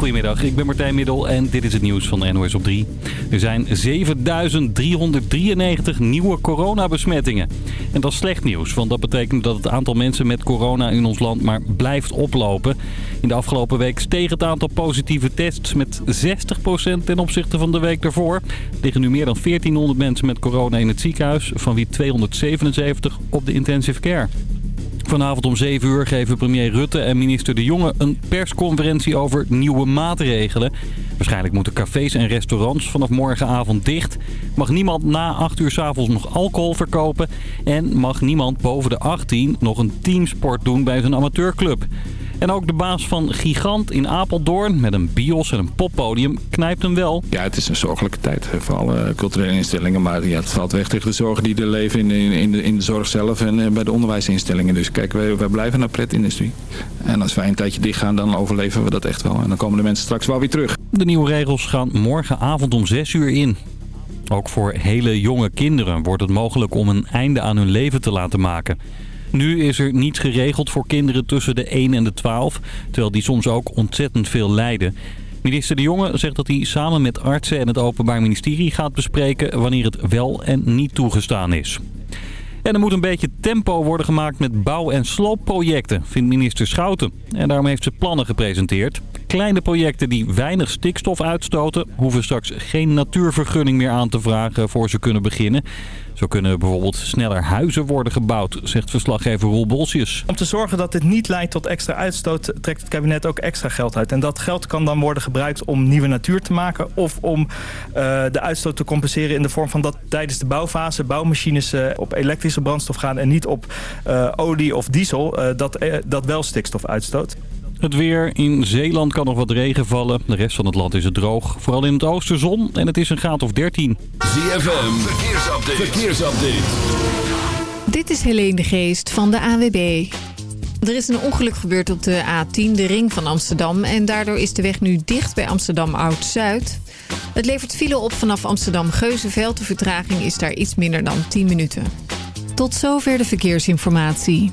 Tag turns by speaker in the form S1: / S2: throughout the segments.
S1: Goedemiddag, ik ben Martijn Middel en dit is het nieuws van NOS op 3. Er zijn 7393 nieuwe coronabesmettingen. En dat is slecht nieuws, want dat betekent dat het aantal mensen met corona in ons land maar blijft oplopen. In de afgelopen week steeg het aantal positieve tests met 60% ten opzichte van de week daarvoor. Er liggen nu meer dan 1400 mensen met corona in het ziekenhuis, van wie 277 op de intensive care. Vanavond om 7 uur geven premier Rutte en minister De Jonge een persconferentie over nieuwe maatregelen. Waarschijnlijk moeten cafés en restaurants vanaf morgenavond dicht. Mag niemand na 8 uur s'avonds nog alcohol verkopen. En mag niemand boven de 18 nog een teamsport doen bij zijn amateurclub. En ook de baas van Gigant in Apeldoorn met een bios en een poppodium knijpt hem wel.
S2: Ja, het is een zorgelijke tijd voor alle culturele instellingen. Maar ja, het valt weg tegen de zorgen die er leven in, in, in, de, in de zorg zelf en eh, bij de onderwijsinstellingen. Dus kijk, wij, wij blijven naar pretindustrie. En als wij een tijdje dicht gaan, dan overleven we dat echt wel. En dan komen de mensen straks wel weer terug.
S1: De nieuwe regels gaan morgenavond om 6 uur in. Ook voor hele jonge kinderen wordt het mogelijk om een einde aan hun leven te laten maken. Nu is er niets geregeld voor kinderen tussen de 1 en de 12, terwijl die soms ook ontzettend veel lijden. Minister De Jonge zegt dat hij samen met artsen en het Openbaar Ministerie gaat bespreken wanneer het wel en niet toegestaan is. En er moet een beetje tempo worden gemaakt met bouw- en sloopprojecten, vindt minister Schouten. En daarom heeft ze plannen gepresenteerd. Kleine projecten die weinig stikstof uitstoten... hoeven straks geen natuurvergunning meer aan te vragen voor ze kunnen beginnen. Zo kunnen bijvoorbeeld sneller huizen worden gebouwd, zegt verslaggever Roel Bolsius.
S3: Om te zorgen dat dit niet leidt tot extra uitstoot, trekt het kabinet ook extra geld uit. En dat geld kan dan worden gebruikt om nieuwe natuur te maken... of om uh, de uitstoot te compenseren in de vorm van dat tijdens de bouwfase... bouwmachines uh, op elektrische brandstof gaan en niet op uh, olie of diesel... dat, dat wel stikstof uitstoot.
S1: Het weer. In Zeeland kan nog wat regen vallen. De rest van het land is het droog. Vooral in het oosten zon. En het is een graad of 13.
S4: ZFM. Verkeersupdate. Verkeersupdate.
S5: Dit is Helene de Geest van de AWB. Er is een ongeluk gebeurd op de A10, de ring van Amsterdam. En daardoor is de weg nu dicht bij Amsterdam Oud-Zuid. Het levert file op vanaf Amsterdam-Geuzenveld. De vertraging is daar iets minder dan 10 minuten. Tot zover de verkeersinformatie.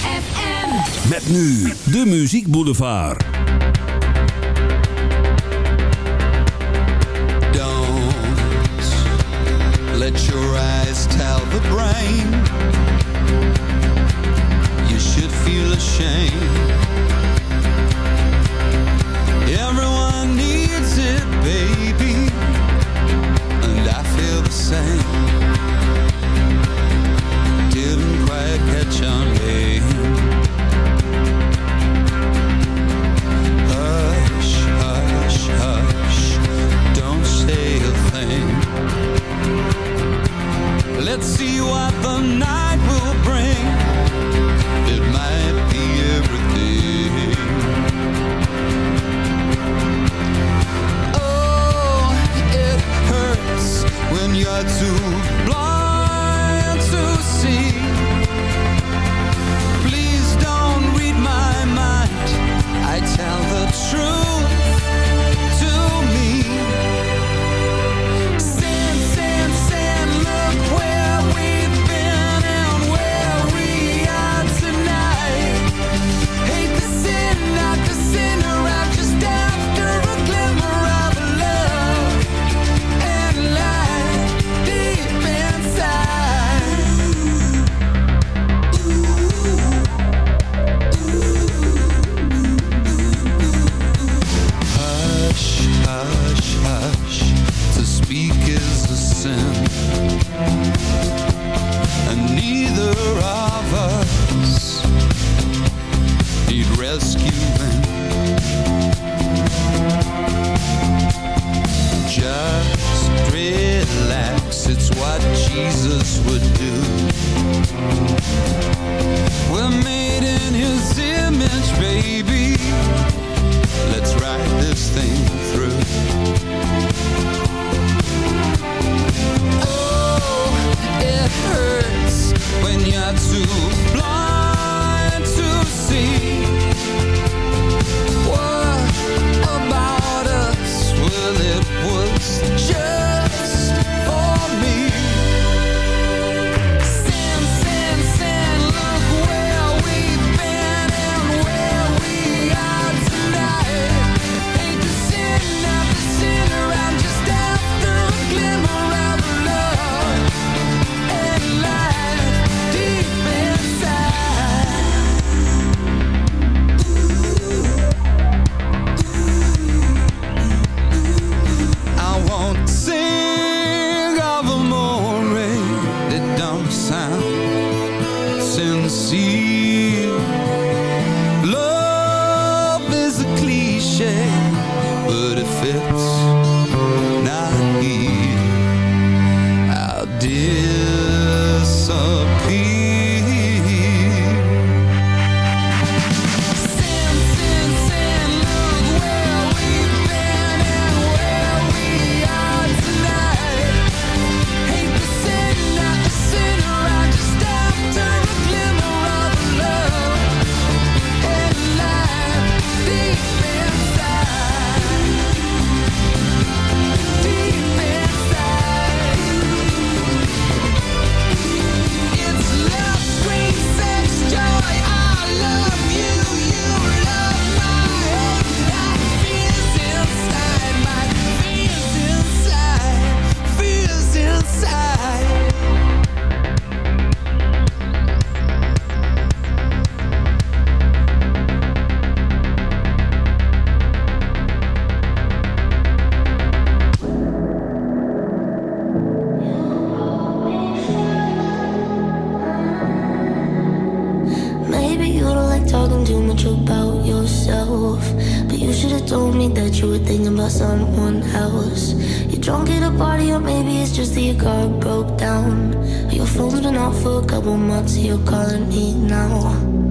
S4: Met nu de Muziek Boulevard.
S6: Don't let your eyes tell the brain You should feel ashamed
S7: someone else. You're drunk at a party, or maybe it's just that your car broke down. Your phone's been off for a couple months, so you're calling me now.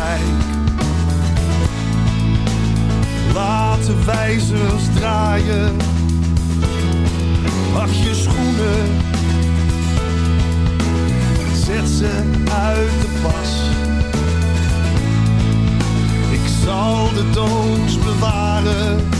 S8: Ongelijk. Laat de draaien. Wacht je schoenen. Zet ze uit de pas. Ik zal de doos bewaren.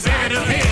S9: The bigger the pill.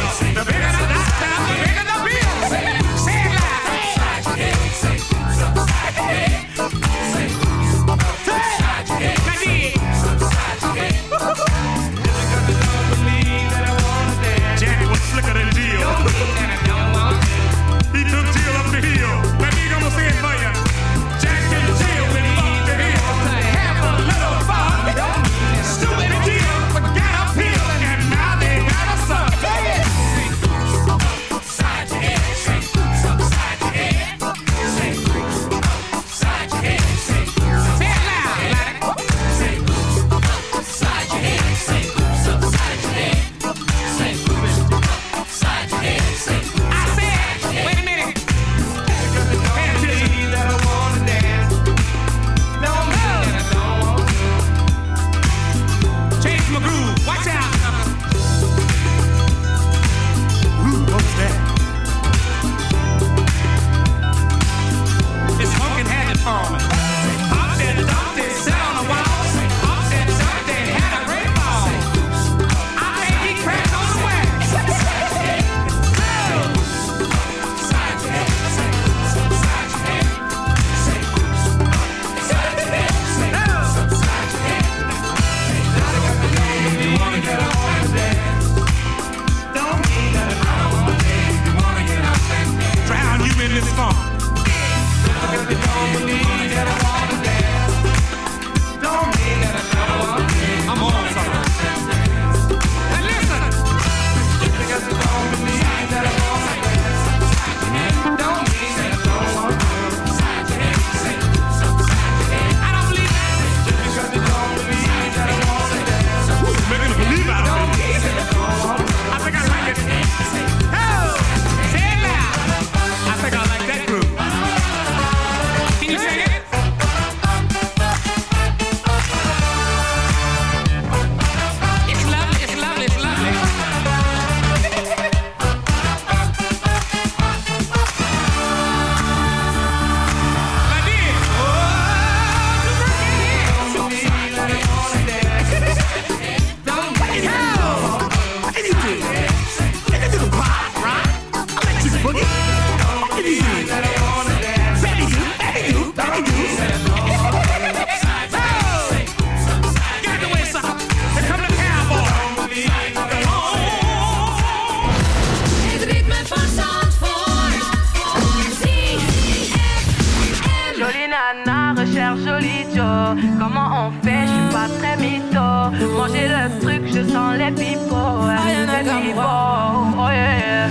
S10: Jolie nana, recherche joli Joe. Comment on fait, je suis pas très mytho. Manger le truc, je sens les pipots. Les pipots, oh yeah.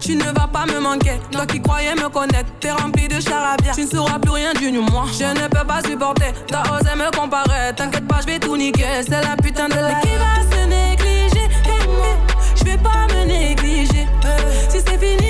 S11: Tu ne vas pas me manquer, toi qui croyais me connaître, t'es rempli de charabia. Tu ne sauras plus rien du nu moi. Je ne peux pas supporter, t'as osé me comparer. T'inquiète pas, je vais tout niquer, c'est la putain de la. Mais qui va se négliger? Je vais pas me négliger. Si c'est fini,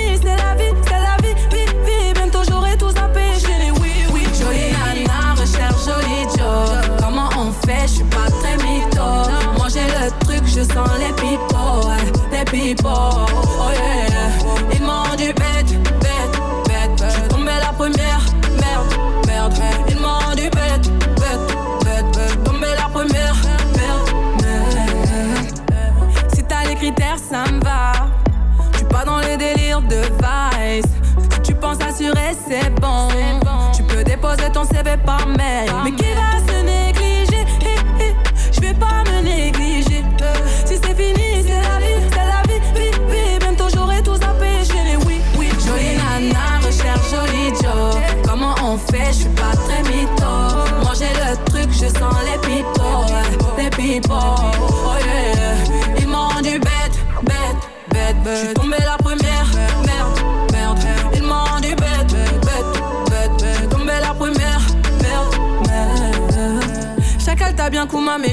S11: pipots. Oh yeah. Ils m'ont du bête, bête, bête, bête. J'suis tombé la première, merde, merde. Ils m'ont du bête, bête, bête, bête. Tombé la première, merde, merde. Si t'as les critères, ça me va. J'suis pas dans les délires de vice. Tu penses assurer, c'est bon. Tu peux déposer ton CV par mail. Mais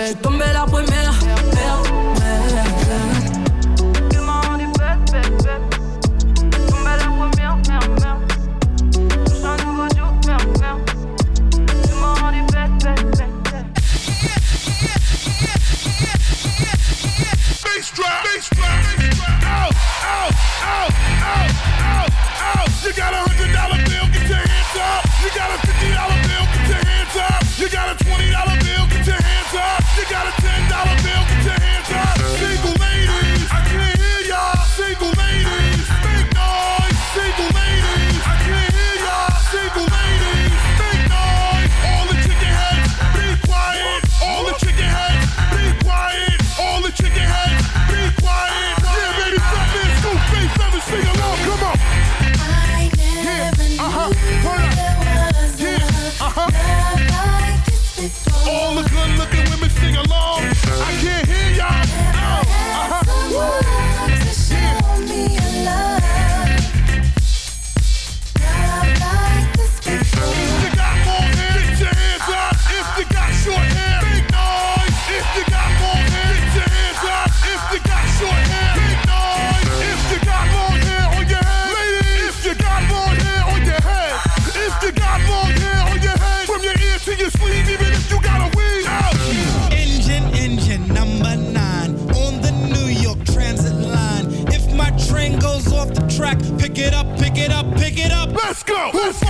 S11: bête. Comme la première.
S12: Pick it up, pick it up, pick it up.
S13: Let's go. Who's fucking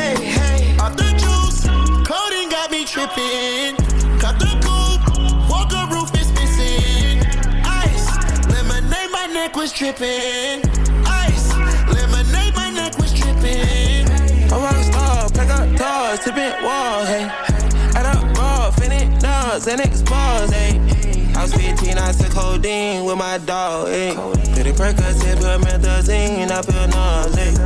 S14: got. Cut the coupe, walker roof is missing. Ice, lemonade, my neck was dripping. Ice, lemonade, my neck was dripping.
S15: A rock star, pack up doors, tipping walls, hey. Add up raw, finish nuts, and expose, hey. I was 15, I took codeine with my dog, hey. Pretty Percocet, promethazine, I feel nauseous.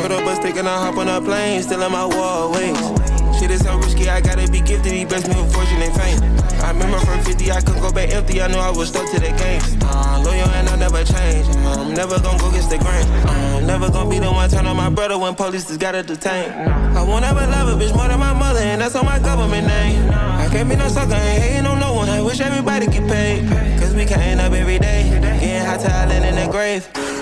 S15: Put up a stick and I hop on a plane, still in my wallways. Shit is so risky, I gotta be gifted. He blessed me with fortune and fame. I remember from 50, I couldn't go back empty. I knew I was stuck to the game. Uh, loyal and I never change. Uh, I'm never gonna go against the grain. Uh, I'm never gonna be the one turn on my brother when police just gotta detain. I won't ever love a bitch more than my mother, and that's on my government name. I can't be no sucker, ain't hating on no one. I wish everybody get paid. Cause we can't up every day. Getting hot talent in the grave.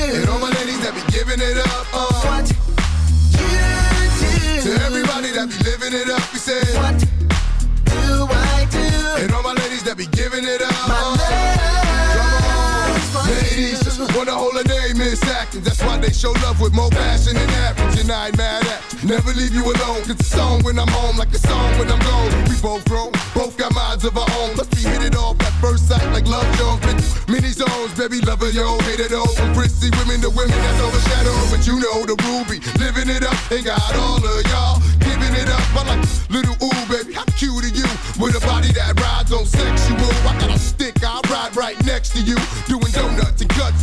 S16: Do. And all my ladies that be giving it up. Uh. What you do. To everybody that be living it up, we say. What do I do? And all my ladies that be giving it up. My Ladies just hold a name in seconds. That's why they show love with more passion than average. And I ain't mad at. Never leave you alone. Cause it's song when I'm home, like a song when I'm gone. We both grown, both got minds of our own. Must be hit it off at first sight like love Jones. Been many zones, baby, lover, yo, hate it all. From prissy women to women that's overshadowed. But you know the ruby, living it up. Ain't got all of y'all giving it up. I like little ooh, baby, how cute are you? With a body that rides on sexual. I got a stick, I ride right next to you. Doing donuts and cuts,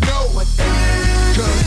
S16: Cause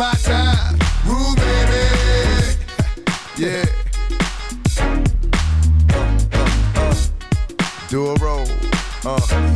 S16: my time, Rule baby. Yeah. Do a roll. Uh.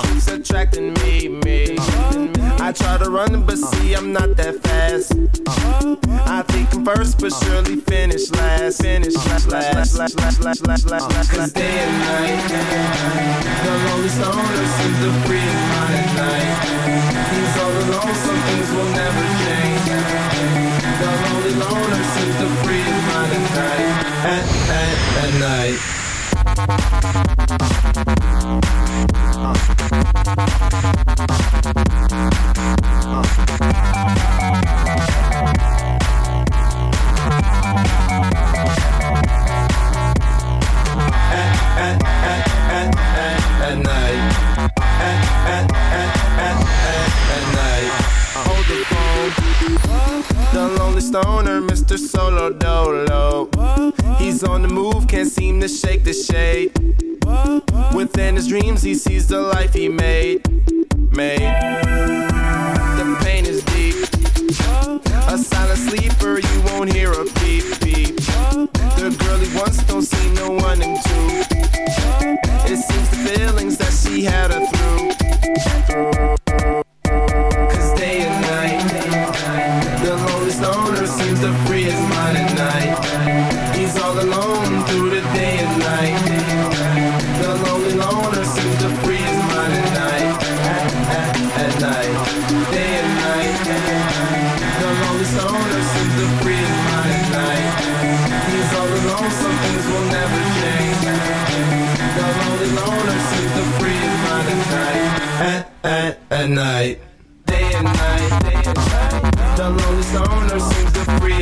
S17: Keeps attracting me, me. I try to run, but see I'm not that fast. I think I'm first, but surely finish last. Finish last, last, last, last, last, last, last, last. Cause day and night, the lonely stoner seems to free at night. He's all alone, some things will never change. The lonely loner seems to free at night. At, at, at night. He's on the move, can't seem to shake the shade. Within his dreams, he sees the life he made. Made. The pain is deep. A silent sleeper, you won't hear a beep beep. The girl he wants don't see no one in two. It seems the feelings that she had her through. Cause day and night, the lonely stoner seems to free At, at, night. Day and night, day and night. The lonely stoner seems to free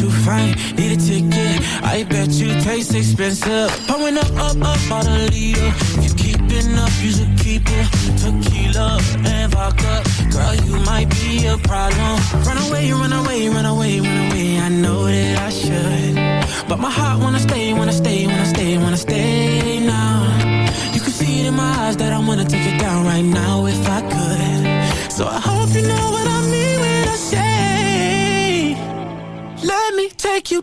S18: too fine, need a ticket. I bet you taste expensive. Pulling up, up, up on a leader. You keeping up, you should keep it. Tequila and vodka, girl, you might be a problem. Run away, run away, run away, run away. I know that I should, but my heart wanna stay, wanna stay, wanna stay, wanna stay now. You can see it in my eyes that I wanna take it down right now if I could. So I hope you know. me? Take you